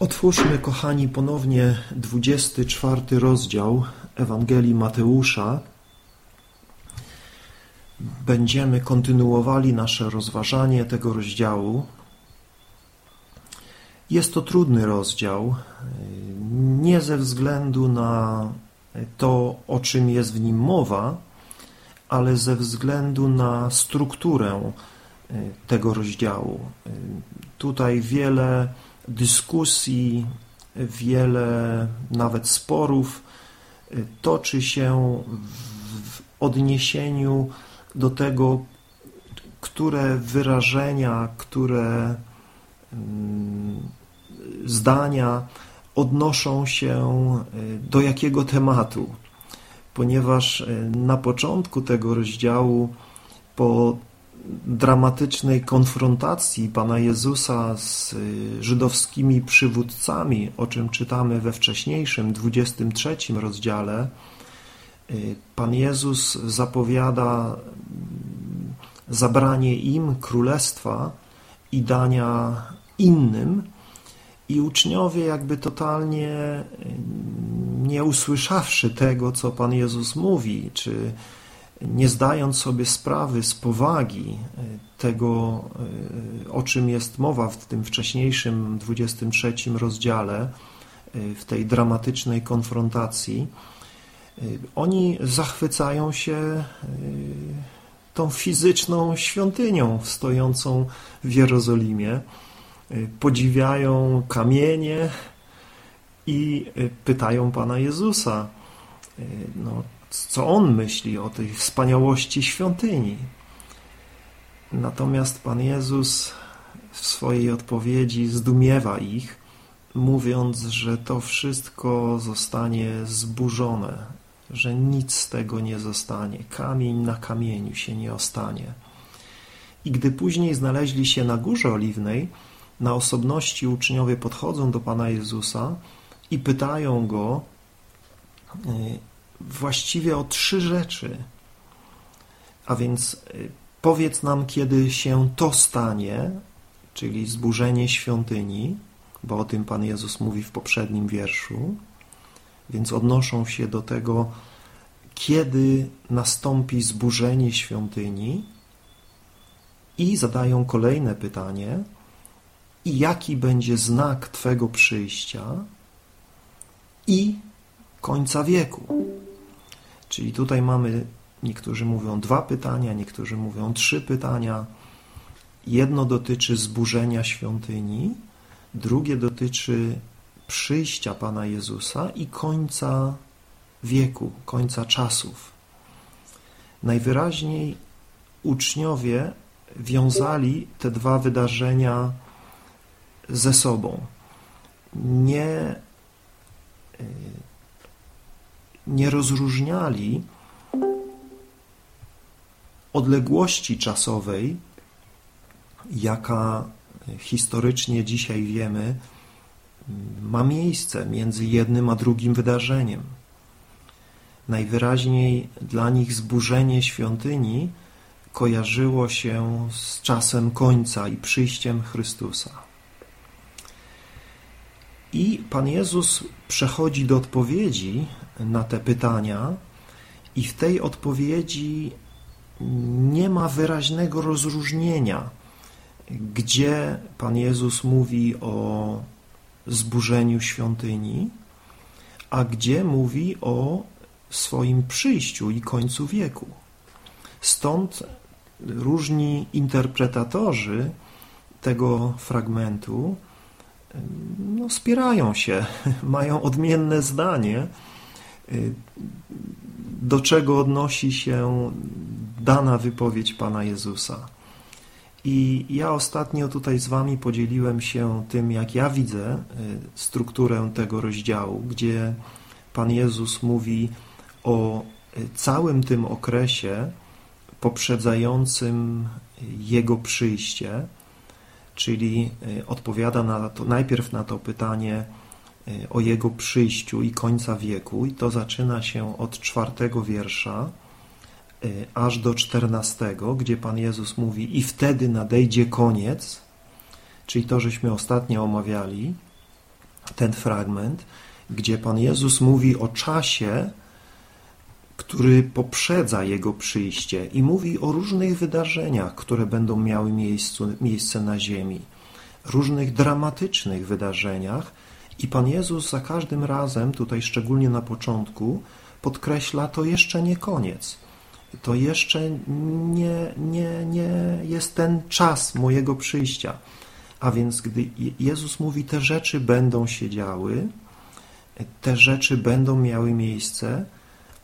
Otwórzmy, kochani, ponownie 24 rozdział Ewangelii Mateusza. Będziemy kontynuowali nasze rozważanie tego rozdziału. Jest to trudny rozdział, nie ze względu na to, o czym jest w nim mowa, ale ze względu na strukturę tego rozdziału. Tutaj wiele dyskusji, wiele nawet sporów y, toczy się w odniesieniu do tego, które wyrażenia, które mm, zdania odnoszą się y, do jakiego tematu, ponieważ y, na początku tego rozdziału po dramatycznej konfrontacji Pana Jezusa z y, żydowskimi przywódcami, o czym czytamy we wcześniejszym 23 rozdziale, y, Pan Jezus zapowiada mm, zabranie im królestwa i dania innym. I uczniowie jakby totalnie y, nie usłyszawszy tego, co Pan Jezus mówi, czy nie zdając sobie sprawy z powagi e, tego, e, o czym jest mowa w tym wcześniejszym 23 rozdziale, e, w tej dramatycznej konfrontacji, oni zachwycają się tą fizyczną świątynią stojącą w Jerozolimie, podziwiają kamienie i pytają Pana Jezusa, no, co on myśli o tej wspaniałości świątyni. Natomiast Pan Jezus w swojej odpowiedzi zdumiewa ich, mówiąc, że to wszystko zostanie zburzone, że nic z tego nie zostanie, kamień na kamieniu się nie ostanie. I gdy później znaleźli się na Górze Oliwnej, na osobności uczniowie podchodzą do Pana Jezusa i pytają Go, właściwie o trzy rzeczy. A więc y, powiedz nam, kiedy się to stanie, czyli zburzenie świątyni, bo o tym Pan Jezus mówi w poprzednim wierszu, więc odnoszą się do tego, kiedy nastąpi zburzenie świątyni i zadają kolejne pytanie, i jaki będzie znak Twego przyjścia i końca wieku. Czyli tutaj mamy, niektórzy mówią dwa pytania, niektórzy mówią trzy pytania. Jedno dotyczy zburzenia świątyni, drugie dotyczy przyjścia Pana Jezusa i końca wieku, końca czasów. Najwyraźniej uczniowie wiązali te dwa wydarzenia ze sobą. Nie nie rozróżniali odległości czasowej, jaka historycznie dzisiaj wiemy, ma miejsce między jednym a drugim wydarzeniem. Najwyraźniej dla nich zburzenie świątyni kojarzyło się z czasem końca i przyjściem Chrystusa. I Pan Jezus przechodzi do odpowiedzi na te pytania i w tej odpowiedzi nie ma wyraźnego rozróżnienia, gdzie Pan Jezus mówi o zburzeniu świątyni, a gdzie mówi o swoim przyjściu i końcu wieku. Stąd różni interpretatorzy tego fragmentu no, spierają się, mają odmienne zdanie, y, do czego odnosi się dana wypowiedź Pana Jezusa. I ja ostatnio tutaj z Wami podzieliłem się tym, jak ja widzę y, strukturę tego rozdziału, gdzie Pan Jezus mówi o y, całym tym okresie poprzedzającym Jego przyjście, czyli y, odpowiada na to, najpierw na to pytanie y, o Jego przyjściu i końca wieku. I to zaczyna się od czwartego wiersza y, aż do czternastego, gdzie Pan Jezus mówi i wtedy nadejdzie koniec, czyli to, żeśmy ostatnio omawiali, ten fragment, gdzie Pan Jezus mówi o czasie, który poprzedza Jego przyjście i mówi o różnych wydarzeniach, które będą miały miejscu, miejsce na ziemi, różnych dramatycznych wydarzeniach i Pan Jezus za każdym razem, tutaj szczególnie na początku, podkreśla, to jeszcze nie koniec. To jeszcze nie, nie, nie jest ten czas mojego przyjścia. A więc gdy Jezus mówi, te rzeczy będą się działy, te rzeczy będą miały miejsce,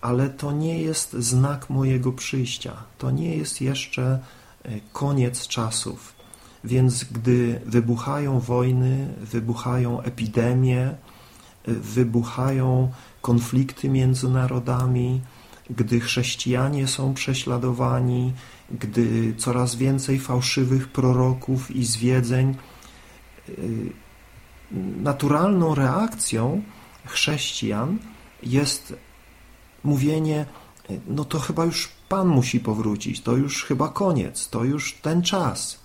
ale to nie jest znak mojego przyjścia. To nie jest jeszcze e, koniec czasów. Więc gdy wybuchają wojny, wybuchają epidemie, e, wybuchają konflikty między narodami, gdy chrześcijanie są prześladowani, gdy coraz więcej fałszywych proroków i zwiedzeń, e, naturalną reakcją chrześcijan jest mówienie, no to chyba już Pan musi powrócić, to już chyba koniec, to już ten czas.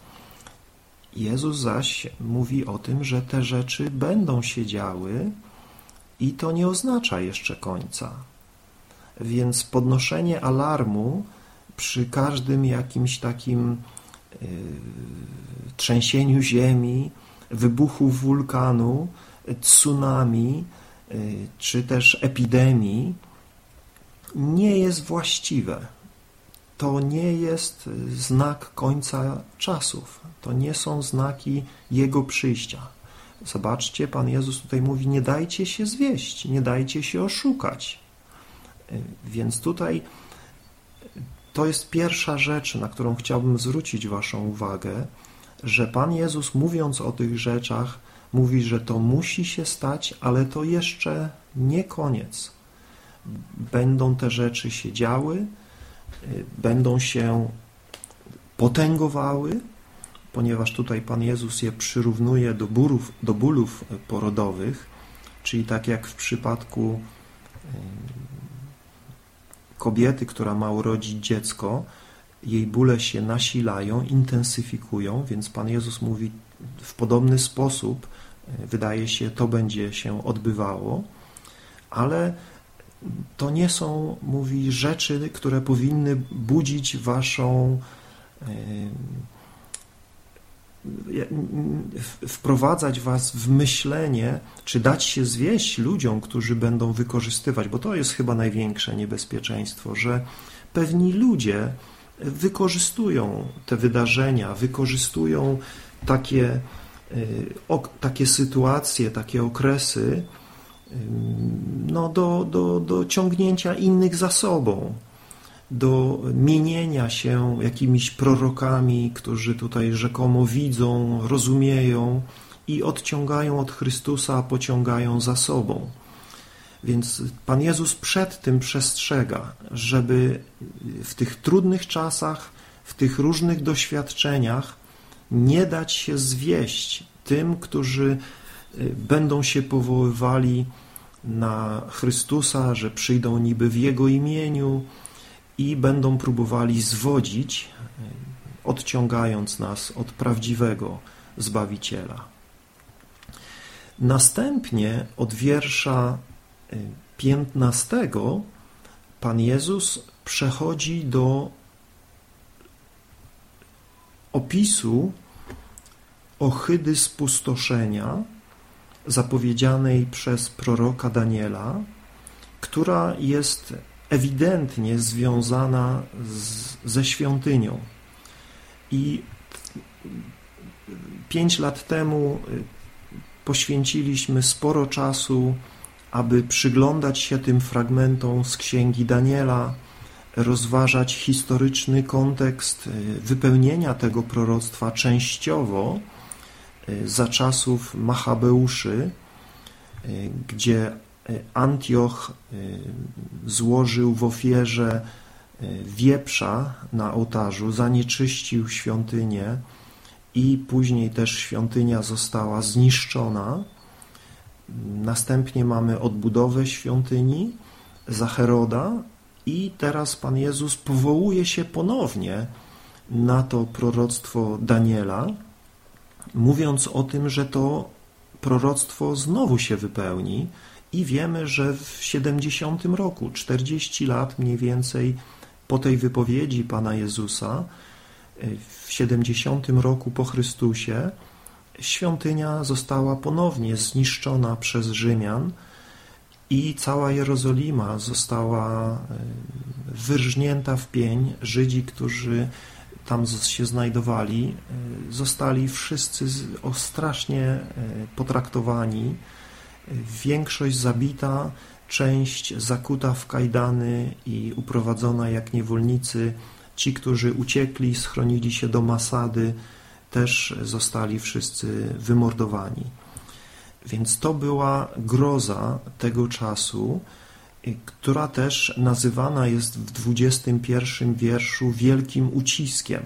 Jezus zaś mówi o tym, że te rzeczy będą się działy i to nie oznacza jeszcze końca. Więc podnoszenie alarmu przy każdym jakimś takim yy, trzęsieniu ziemi, wybuchu wulkanu, tsunami, yy, czy też epidemii, nie jest właściwe. To nie jest znak końca czasów. To nie są znaki Jego przyjścia. Zobaczcie, Pan Jezus tutaj mówi, nie dajcie się zwieść, nie dajcie się oszukać. Więc tutaj to jest pierwsza rzecz, na którą chciałbym zwrócić Waszą uwagę, że Pan Jezus mówiąc o tych rzeczach, mówi, że to musi się stać, ale to jeszcze nie koniec będą te rzeczy się działy, y, będą się potęgowały, ponieważ tutaj Pan Jezus je przyrównuje do, bólów, do bólów porodowych, czyli tak jak w przypadku y, kobiety, która ma urodzić dziecko, jej bóle się nasilają, intensyfikują, więc Pan Jezus mówi w podobny sposób, y, wydaje się, to będzie się odbywało, ale to nie są, mówi, rzeczy, które powinny budzić waszą wprowadzać was w myślenie, czy dać się zwieść ludziom, którzy będą wykorzystywać, bo to jest chyba największe niebezpieczeństwo, że pewni ludzie wykorzystują te wydarzenia, wykorzystują takie, takie sytuacje, takie okresy, no, do, do, do ciągnięcia innych za sobą, do mienienia się jakimiś prorokami, którzy tutaj rzekomo widzą, rozumieją i odciągają od Chrystusa, pociągają za sobą. Więc Pan Jezus przed tym przestrzega, żeby w tych trudnych czasach, w tych różnych doświadczeniach nie dać się zwieść tym, którzy y, będą się powoływali na Chrystusa, że przyjdą niby w Jego imieniu i będą próbowali zwodzić, e, odciągając nas od prawdziwego Zbawiciela. Następnie od wiersza 15 e, Pan Jezus przechodzi do opisu ohydy spustoszenia, zapowiedzianej przez proroka Daniela, która jest ewidentnie związana z, ze świątynią. I pięć lat temu y, poświęciliśmy sporo czasu, aby przyglądać się tym fragmentom z księgi Daniela, rozważać historyczny kontekst y, wypełnienia tego proroctwa częściowo, za czasów Machabeuszy, y, gdzie y, Antioch złożył w ofierze wieprza na ołtarzu, zanieczyścił świątynię i później też świątynia została zniszczona. Następnie mamy odbudowę świątyni za Heroda i teraz Pan Jezus powołuje się ponownie na to proroctwo Daniela, mówiąc o tym, że to proroctwo znowu się wypełni i wiemy, że w 70 roku, 40 lat mniej więcej po tej wypowiedzi Pana Jezusa, w 70 roku po Chrystusie, świątynia została ponownie zniszczona przez Rzymian i cała Jerozolima została e, wyrżnięta w pień. Żydzi, którzy tam się znajdowali, e, zostali wszyscy strasznie e, potraktowani. Większość zabita, część zakuta w kajdany i uprowadzona jak niewolnicy. Ci, którzy uciekli, schronili się do Masady, też zostali wszyscy wymordowani. Więc to była groza tego czasu, która też nazywana jest w 21 wierszu wielkim uciskiem.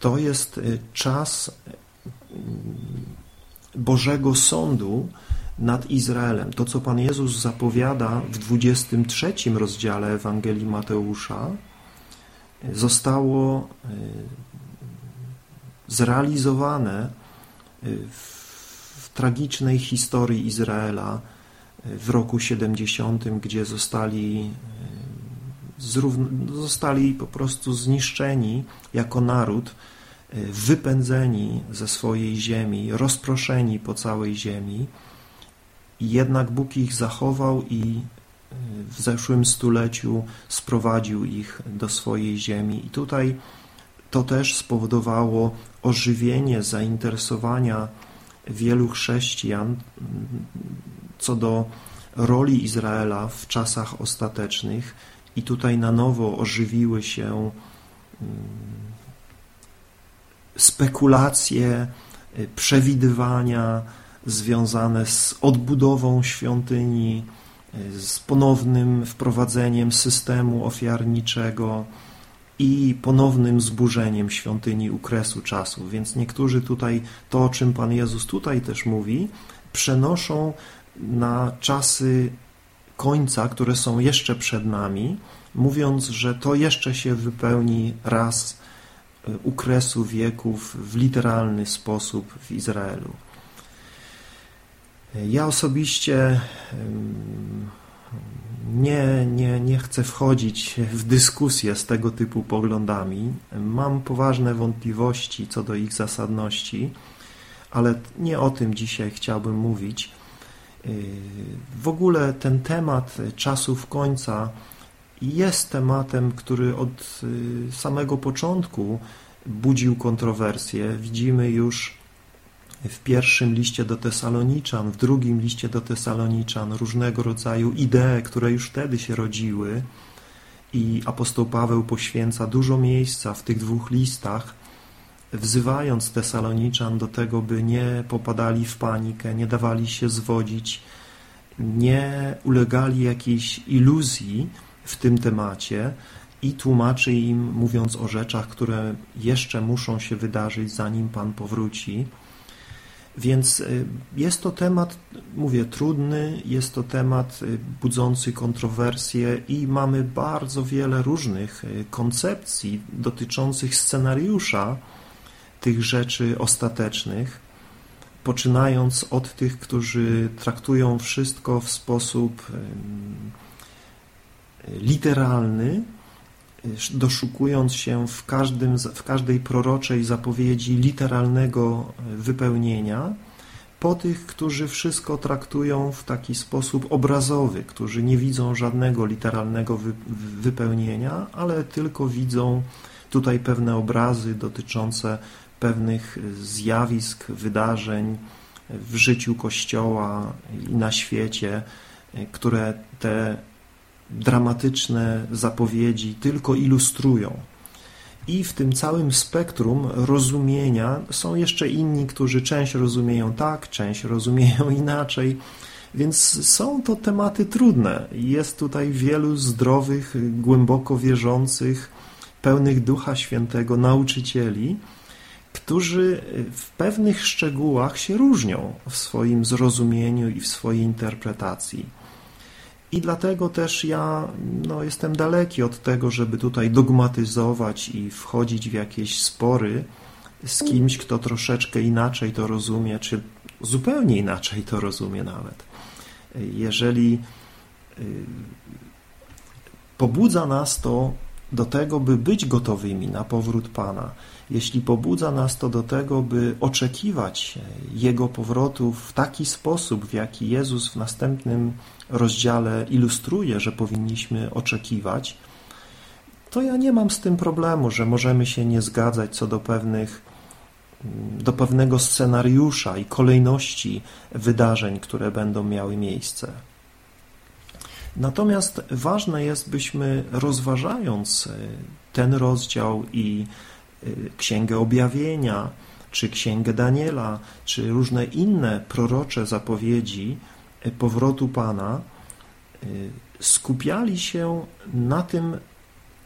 To jest y, czas y, Bożego Sądu nad Izraelem. To, co Pan Jezus zapowiada w 23 rozdziale Ewangelii Mateusza, zostało y, zrealizowane w tragicznej historii Izraela, w roku 70, gdzie zostali, e, zostali po prostu zniszczeni jako naród, e, wypędzeni ze swojej ziemi, rozproszeni po całej ziemi. Jednak Bóg ich zachował i e, w zeszłym stuleciu sprowadził ich do swojej ziemi. I tutaj to też spowodowało ożywienie zainteresowania wielu chrześcijan co do roli Izraela w czasach ostatecznych i tutaj na nowo ożywiły się mm, spekulacje, y, przewidywania związane z odbudową świątyni, y, z ponownym wprowadzeniem systemu ofiarniczego i ponownym zburzeniem świątyni u kresu czasu. Więc niektórzy tutaj, to o czym Pan Jezus tutaj też mówi, przenoszą na czasy końca, które są jeszcze przed nami, mówiąc, że to jeszcze się wypełni raz y, u kresu wieków w literalny sposób w Izraelu. Ja osobiście nie, nie, nie chcę wchodzić w dyskusję z tego typu poglądami. Mam poważne wątpliwości co do ich zasadności, ale nie o tym dzisiaj chciałbym mówić. W ogóle ten temat czasów końca jest tematem, który od y, samego początku budził kontrowersje. Widzimy już w pierwszym liście do Tesaloniczan, w drugim liście do Tesaloniczan różnego rodzaju idee, które już wtedy się rodziły i apostoł Paweł poświęca dużo miejsca w tych dwóch listach wzywając Tesaloniczan do tego, by nie popadali w panikę, nie dawali się zwodzić, nie ulegali jakiejś iluzji w tym temacie i tłumaczy im, mówiąc o rzeczach, które jeszcze muszą się wydarzyć, zanim Pan powróci. Więc y, jest to temat, mówię, trudny, jest to temat y, budzący kontrowersje i mamy bardzo wiele różnych y, koncepcji dotyczących scenariusza, tych rzeczy ostatecznych, poczynając od tych, którzy traktują wszystko w sposób literalny, doszukując się w, każdym, w każdej proroczej zapowiedzi literalnego wypełnienia, po tych, którzy wszystko traktują w taki sposób obrazowy, którzy nie widzą żadnego literalnego wypełnienia, ale tylko widzą tutaj pewne obrazy dotyczące pewnych zjawisk, wydarzeń w życiu Kościoła i na świecie, które te dramatyczne zapowiedzi tylko ilustrują. I w tym całym spektrum rozumienia są jeszcze inni, którzy część rozumieją tak, część rozumieją inaczej, więc są to tematy trudne. Jest tutaj wielu zdrowych, głęboko wierzących, pełnych Ducha Świętego nauczycieli, którzy w pewnych szczegółach się różnią w swoim zrozumieniu i w swojej interpretacji. I dlatego też ja no, jestem daleki od tego, żeby tutaj dogmatyzować i wchodzić w jakieś spory z kimś, kto troszeczkę inaczej to rozumie, czy zupełnie inaczej to rozumie nawet. Jeżeli y, pobudza nas to do tego, by być gotowymi na powrót Pana, jeśli pobudza nas to do tego, by oczekiwać Jego powrotu w taki sposób, w jaki Jezus w następnym rozdziale ilustruje, że powinniśmy oczekiwać, to ja nie mam z tym problemu, że możemy się nie zgadzać co do pewnych do pewnego scenariusza i kolejności wydarzeń, które będą miały miejsce. Natomiast ważne jest, byśmy rozważając ten rozdział i Księgę Objawienia, czy Księgę Daniela, czy różne inne prorocze zapowiedzi e, powrotu Pana, skupiali się na tym,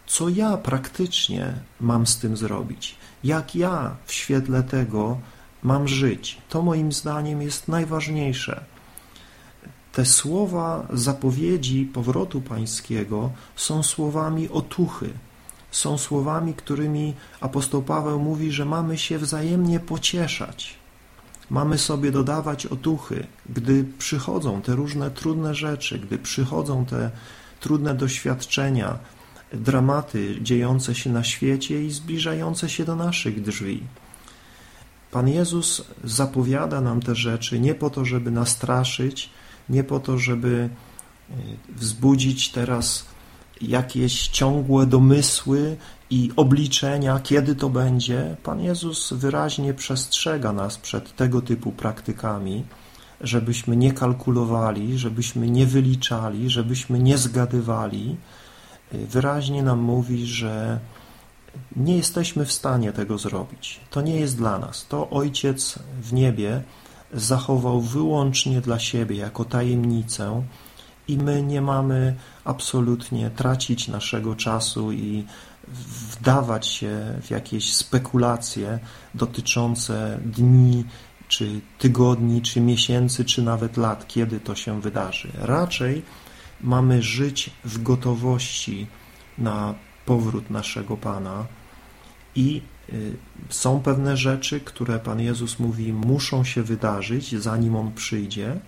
co ja praktycznie mam z tym zrobić, jak ja w świetle tego mam żyć. To moim zdaniem jest najważniejsze. Te słowa zapowiedzi powrotu pańskiego są słowami otuchy, są słowami, którymi apostoł Paweł mówi, że mamy się wzajemnie pocieszać. Mamy sobie dodawać otuchy, gdy przychodzą te różne trudne rzeczy, gdy przychodzą te trudne doświadczenia, dramaty dziejące się na świecie i zbliżające się do naszych drzwi. Pan Jezus zapowiada nam te rzeczy nie po to, żeby nastraszyć, nie po to, żeby e, wzbudzić teraz jakieś ciągłe domysły i obliczenia, kiedy to będzie. Pan Jezus wyraźnie przestrzega nas przed tego typu praktykami, żebyśmy nie kalkulowali, żebyśmy nie wyliczali, żebyśmy nie zgadywali, wyraźnie nam mówi, że nie jesteśmy w stanie tego zrobić. To nie jest dla nas. To Ojciec w niebie zachował wyłącznie dla siebie jako tajemnicę i my nie mamy absolutnie tracić naszego czasu i wdawać się w jakieś spekulacje dotyczące dni, czy tygodni, czy miesięcy, czy nawet lat, kiedy to się wydarzy. Raczej mamy żyć w gotowości na powrót naszego Pana i y, są pewne rzeczy, które Pan Jezus mówi, muszą się wydarzyć, zanim On przyjdzie.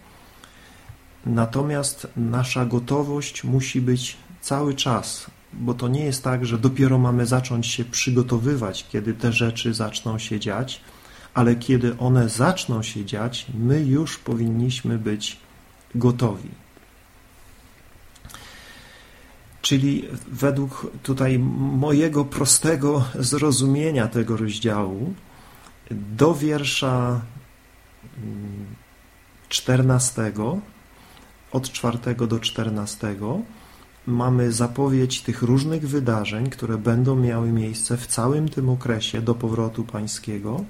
Natomiast nasza gotowość musi być cały czas, bo to nie jest tak, że dopiero mamy zacząć się przygotowywać, kiedy te rzeczy zaczną się dziać, ale kiedy one zaczną się dziać, my już powinniśmy być gotowi. Czyli według tutaj mojego prostego zrozumienia tego rozdziału do wiersza 14, mm, od 4 do 14 mamy zapowiedź tych różnych wydarzeń, które będą miały miejsce w całym tym okresie do powrotu pańskiego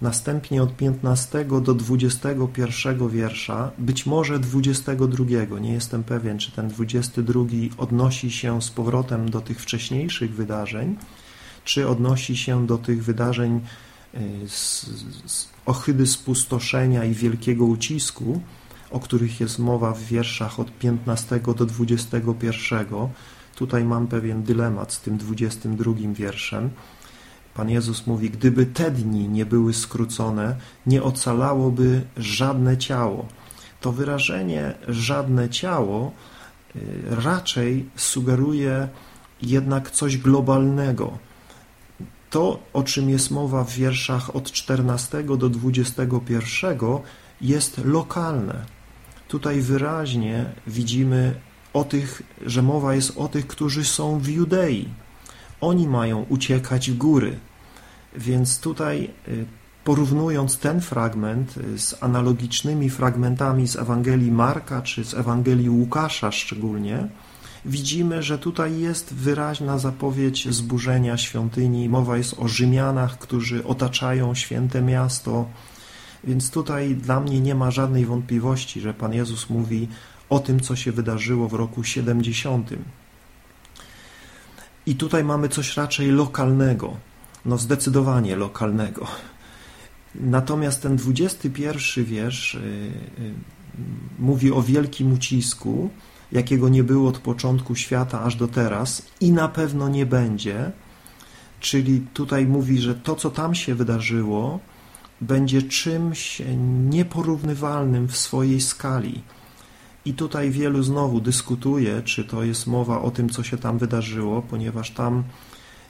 Następnie od 15 do 21 wiersza, być może 22, nie jestem pewien, czy ten 22 odnosi się z powrotem do tych wcześniejszych wydarzeń, czy odnosi się do tych wydarzeń y, z, z ohydy spustoszenia i wielkiego ucisku, o których jest mowa w wierszach od 15 do 21. Tutaj mam pewien dylemat z tym 22 wierszem. Pan Jezus mówi, gdyby te dni nie były skrócone, nie ocalałoby żadne ciało. To wyrażenie żadne ciało y, raczej sugeruje jednak coś globalnego. To, o czym jest mowa w wierszach od 14 do 21 jest lokalne. Tutaj wyraźnie widzimy o tych, że mowa jest o tych, którzy są w Judei, oni mają uciekać w góry. Więc tutaj y, porównując ten fragment y, z analogicznymi fragmentami z Ewangelii Marka czy z Ewangelii Łukasza szczególnie, widzimy, że tutaj jest wyraźna zapowiedź zburzenia świątyni. Mowa jest o Rzymianach, którzy otaczają święte miasto. Więc tutaj dla mnie nie ma żadnej wątpliwości, że Pan Jezus mówi o tym, co się wydarzyło w roku 70. I tutaj mamy coś raczej lokalnego, no zdecydowanie lokalnego. Natomiast ten 21 wiersz y, y, mówi o wielkim ucisku, jakiego nie było od początku świata aż do teraz i na pewno nie będzie. Czyli tutaj mówi, że to, co tam się wydarzyło, będzie czymś nieporównywalnym w swojej skali. I tutaj wielu znowu dyskutuje, czy to jest mowa o tym, co się tam wydarzyło, ponieważ tam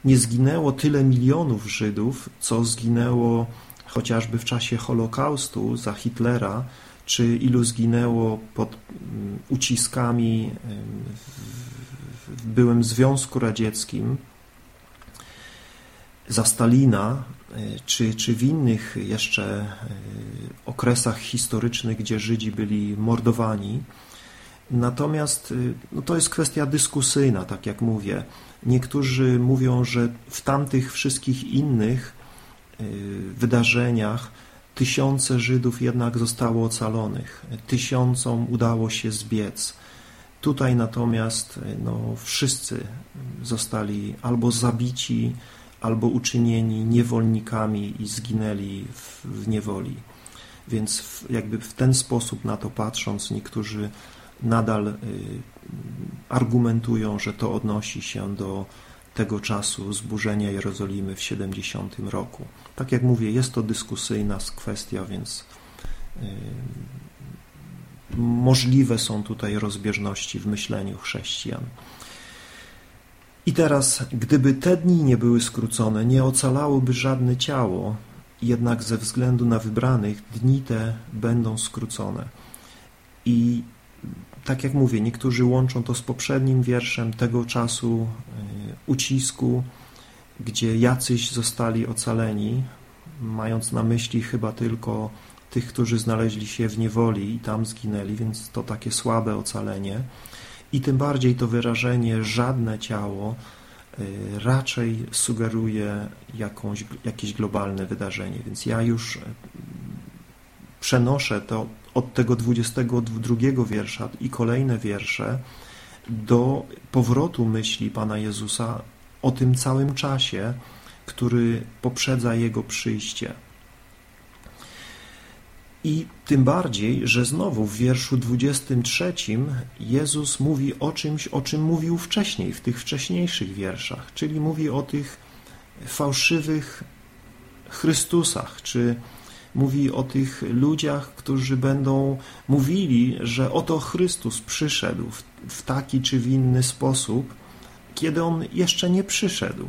nie zginęło tyle milionów Żydów, co zginęło chociażby w czasie Holokaustu za Hitlera, czy ilu zginęło pod mm, uciskami w byłym Związku Radzieckim za Stalina, czy, czy w innych jeszcze e, okresach historycznych, gdzie Żydzi byli mordowani. Natomiast e, no to jest kwestia dyskusyjna, tak jak mówię. Niektórzy mówią, że w tamtych wszystkich innych wydarzeniach tysiące Żydów jednak zostało ocalonych, tysiącom udało się zbiec. Tutaj natomiast no, wszyscy zostali albo zabici, albo uczynieni niewolnikami i zginęli w, w niewoli. Więc w, jakby w ten sposób na to patrząc, niektórzy nadal y, argumentują, że to odnosi się do tego czasu zburzenia Jerozolimy w 70 roku. Tak jak mówię, jest to dyskusyjna kwestia, więc y, możliwe są tutaj rozbieżności w myśleniu chrześcijan. I teraz, gdyby te dni nie były skrócone, nie ocalałoby żadne ciało, jednak ze względu na wybranych dni te będą skrócone. I tak jak mówię, niektórzy łączą to z poprzednim wierszem tego czasu y, ucisku, gdzie jacyś zostali ocaleni, mając na myśli chyba tylko tych, którzy znaleźli się w niewoli i tam zginęli, więc to takie słabe ocalenie i tym bardziej to wyrażenie żadne ciało y, raczej sugeruje jakąś, jakieś globalne wydarzenie. Więc ja już y, przenoszę to od tego 22 wiersza i kolejne wiersze do powrotu myśli Pana Jezusa o tym całym czasie, który poprzedza Jego przyjście. I tym bardziej, że znowu w wierszu 23 Jezus mówi o czymś, o czym mówił wcześniej, w tych wcześniejszych wierszach, czyli mówi o tych fałszywych Chrystusach, czy mówi o tych ludziach, którzy będą mówili, że oto Chrystus przyszedł w, taki czy w inny sposób, kiedy On jeszcze nie przyszedł.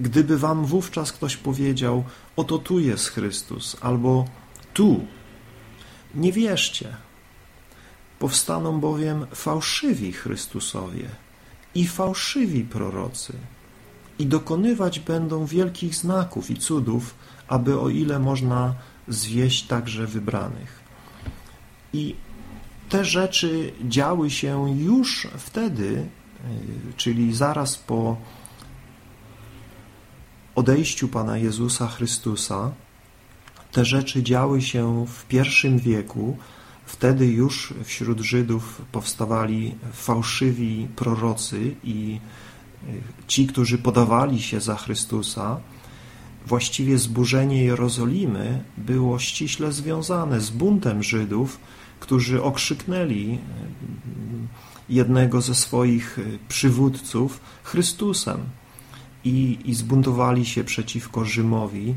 Gdyby wam wówczas ktoś powiedział, oto tu jest Chrystus, albo tu. Nie wierzcie. Powstaną bowiem fałszywi Chrystusowie i fałszywi prorocy i dokonywać będą wielkich znaków i cudów, aby o ile można zwieść także wybranych. I te rzeczy działy się już wtedy, y, czyli zaraz po odejściu Pana Jezusa Chrystusa, te rzeczy działy się w pierwszym wieku. Wtedy już wśród Żydów powstawali fałszywi prorocy i e, ci, którzy podawali się za Chrystusa. Właściwie zburzenie Jerozolimy było ściśle związane z buntem Żydów, którzy okrzyknęli e, jednego ze swoich e, przywódców Chrystusem i, i zbuntowali się przeciwko Rzymowi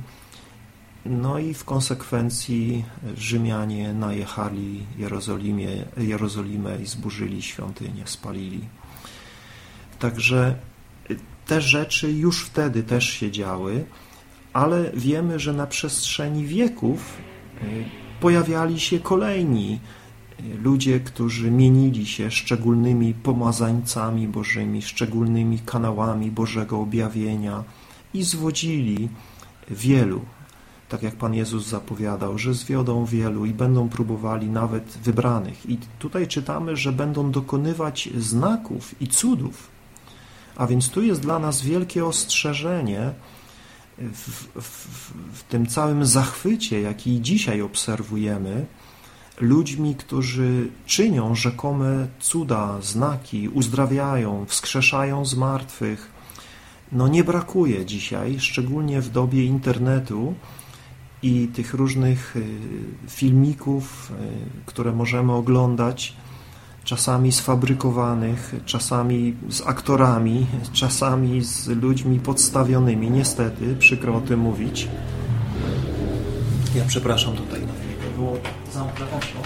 no i w konsekwencji Rzymianie najechali Jerozolimie, Jerozolimę i zburzyli świątynię, spalili. Także te rzeczy już wtedy też się działy, ale wiemy, że na przestrzeni wieków y, pojawiali się kolejni y, ludzie, którzy mienili się szczególnymi pomazańcami bożymi, szczególnymi kanałami Bożego objawienia i zwodzili wielu tak jak Pan Jezus zapowiadał, że zwiodą wielu i będą próbowali nawet wybranych. I tutaj czytamy, że będą dokonywać znaków i cudów. A więc tu jest dla nas wielkie ostrzeżenie w, w, w tym całym zachwycie, jaki dzisiaj obserwujemy, ludźmi, którzy czynią rzekome cuda, znaki, uzdrawiają, wskrzeszają z martwych. No nie brakuje dzisiaj, szczególnie w dobie internetu, i tych różnych y, filmików, y, które możemy oglądać, czasami sfabrykowanych, czasami z aktorami, czasami z ludźmi podstawionymi, niestety, przykro o tym mówić. Ja przepraszam tutaj na chwilę, było zamknę okno.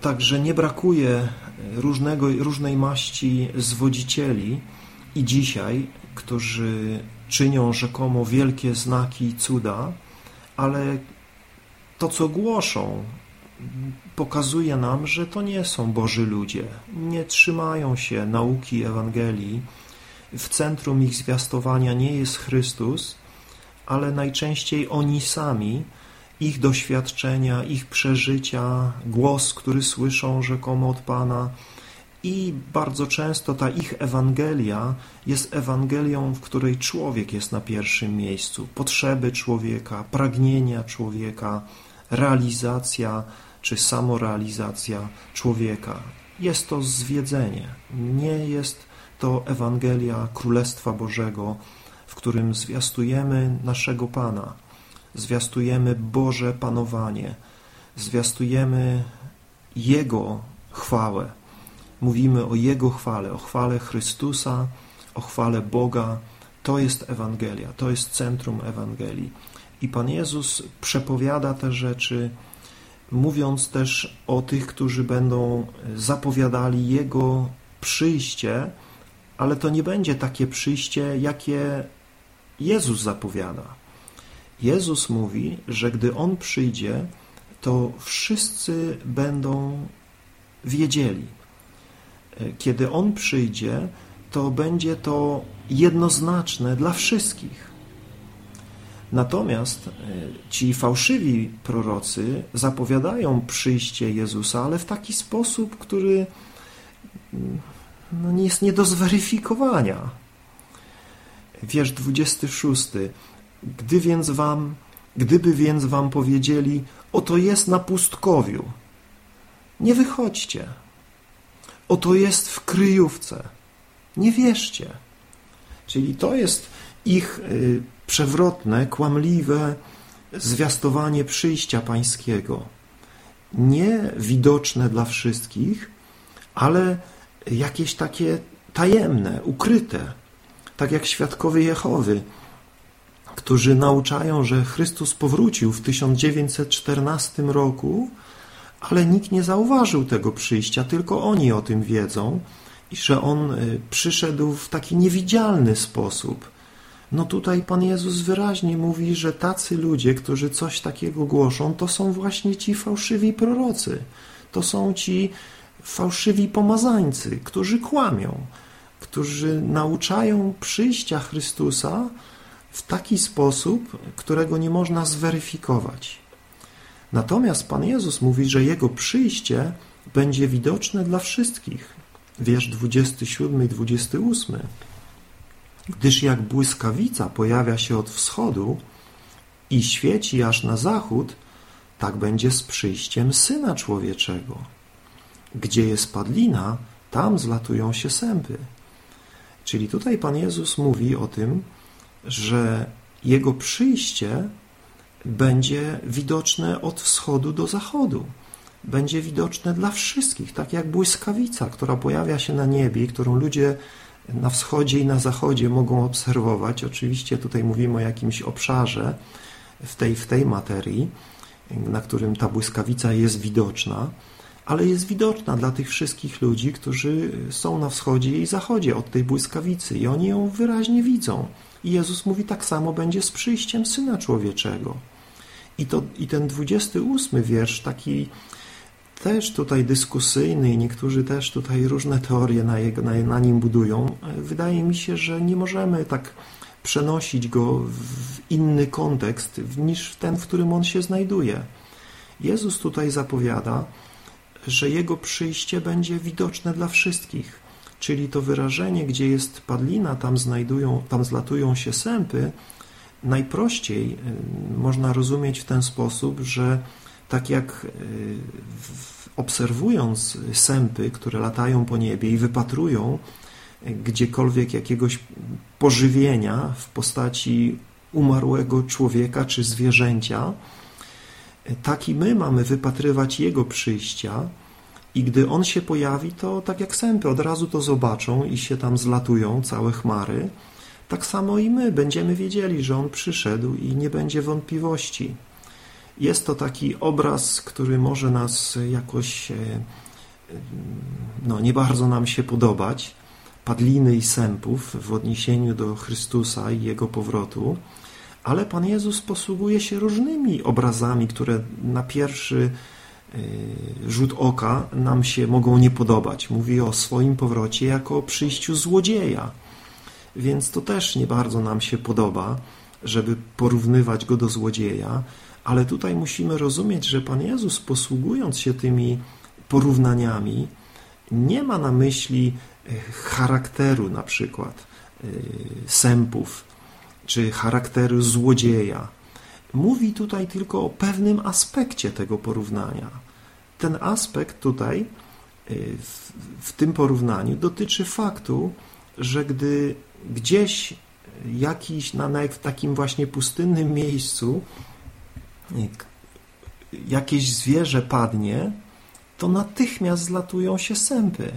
Także nie brakuje różnego, różnej maści zwodzicieli i dzisiaj, którzy czynią rzekomo wielkie znaki i cuda, ale to, co głoszą, pokazuje nam, że to nie są Boży ludzie. Nie trzymają się nauki Ewangelii. W centrum ich zwiastowania nie jest Chrystus, ale najczęściej oni sami, ich doświadczenia, ich przeżycia, głos, który słyszą rzekomo od Pana, i bardzo często ta ich Ewangelia jest Ewangelią, w której człowiek jest na pierwszym miejscu. Potrzeby człowieka, pragnienia człowieka, realizacja czy samorealizacja człowieka. Jest to zwiedzenie. Nie jest to Ewangelia Królestwa Bożego, w którym zwiastujemy naszego Pana, zwiastujemy Boże panowanie, zwiastujemy Jego chwałę mówimy o Jego chwale, o chwale Chrystusa, o chwale Boga. To jest Ewangelia, to jest centrum Ewangelii. I Pan Jezus przepowiada te rzeczy, mówiąc też o tych, którzy będą zapowiadali Jego przyjście, ale to nie będzie takie przyjście, jakie Jezus zapowiada. Jezus mówi, że gdy On przyjdzie, to wszyscy będą wiedzieli, kiedy On przyjdzie, to będzie to jednoznaczne dla wszystkich. Natomiast e, ci fałszywi prorocy zapowiadają przyjście Jezusa, ale w taki sposób, który mm, no, jest nie do zweryfikowania. Wiersz 26. Gdy więc wam, gdyby więc wam powiedzieli, oto jest na pustkowiu, nie wychodźcie. Oto jest w kryjówce. Nie wierzcie. Czyli to jest ich y, przewrotne, kłamliwe zwiastowanie przyjścia pańskiego. Nie widoczne dla wszystkich, ale jakieś takie tajemne, ukryte. Tak jak świadkowie Jehowy, którzy nauczają, że Chrystus powrócił w 1914 roku ale nikt nie zauważył tego przyjścia, tylko oni o tym wiedzą i że On y, przyszedł w taki niewidzialny sposób. No tutaj Pan Jezus wyraźnie mówi, że tacy ludzie, którzy coś takiego głoszą, to są właśnie ci fałszywi prorocy. To są ci fałszywi pomazańcy, którzy kłamią, którzy nauczają przyjścia Chrystusa w taki sposób, którego nie można zweryfikować. Natomiast Pan Jezus mówi, że Jego przyjście będzie widoczne dla wszystkich. Wiersz 27 i 28. Gdyż jak błyskawica pojawia się od wschodu i świeci aż na zachód, tak będzie z przyjściem Syna Człowieczego. Gdzie jest padlina, tam zlatują się sępy. Czyli tutaj Pan Jezus mówi o tym, że Jego przyjście będzie widoczne od wschodu do zachodu. Będzie widoczne dla wszystkich, tak jak błyskawica, która pojawia się na niebie, którą ludzie na wschodzie i na zachodzie mogą obserwować. Oczywiście tutaj mówimy o jakimś obszarze w tej, w tej materii, na którym ta błyskawica jest widoczna, ale jest widoczna dla tych wszystkich ludzi, którzy są na wschodzie i zachodzie od tej błyskawicy i oni ją wyraźnie widzą. I Jezus mówi, tak samo będzie z przyjściem Syna Człowieczego. I, to, I ten 28 wiersz, taki też tutaj dyskusyjny i niektórzy też tutaj różne teorie na, jego, na, na nim budują, wydaje mi się, że nie możemy tak przenosić go w inny kontekst niż ten, w którym on się znajduje. Jezus tutaj zapowiada, że Jego przyjście będzie widoczne dla wszystkich, czyli to wyrażenie, gdzie jest padlina, tam znajdują, tam zlatują się sępy, najprościej y, można rozumieć w ten sposób, że tak jak y, obserwując sępy, które latają po niebie i wypatrują y, gdziekolwiek jakiegoś pożywienia w postaci umarłego człowieka czy zwierzęcia, tak i my mamy wypatrywać Jego przyjścia I gdy on się pojawi, to tak jak sępy, od razu to zobaczą i się tam zlatują całe chmary. Tak samo i my będziemy wiedzieli, że on przyszedł i nie będzie wątpliwości. Jest to taki obraz, który może nas jakoś e, no, nie bardzo nam się podobać, padliny i sępów w odniesieniu do Chrystusa i Jego powrotu, ale Pan Jezus posługuje się różnymi obrazami, które na pierwszy rzut oka nam się mogą nie podobać. Mówi o swoim powrocie jako o przyjściu złodzieja. Więc to też nie bardzo nam się podoba, żeby porównywać go do złodzieja, ale tutaj musimy rozumieć, że Pan Jezus posługując się tymi porównaniami nie ma na myśli e, charakteru na przykład e, sępów, czy charakteru złodzieja. Mówi tutaj tylko o pewnym aspekcie tego porównania. Ten aspekt tutaj e, w, w tym porównaniu dotyczy faktu, że gdy gdzieś jakiś, na, w takim właśnie pustynnym miejscu jakieś zwierzę padnie, to natychmiast zlatują się sępy.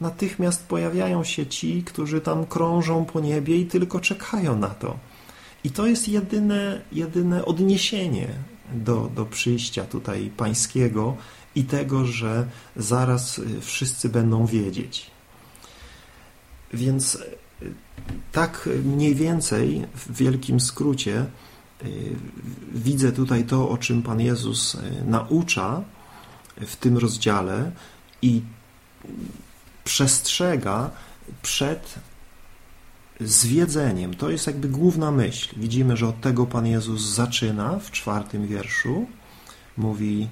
Natychmiast pojawiają się ci, którzy tam krążą po niebie i tylko czekają na to. I to jest jedyne, jedyne odniesienie do, do przyjścia tutaj pańskiego i tego, że zaraz y, wszyscy będą wiedzieć. Więc y, tak mniej więcej w wielkim skrócie y, widzę tutaj to, o czym Pan Jezus naucza w tym rozdziale i przestrzega przed zwiedzeniem. To jest jakby główna myśl. Widzimy, że od tego Pan Jezus zaczyna w czwartym wierszu. Mówi,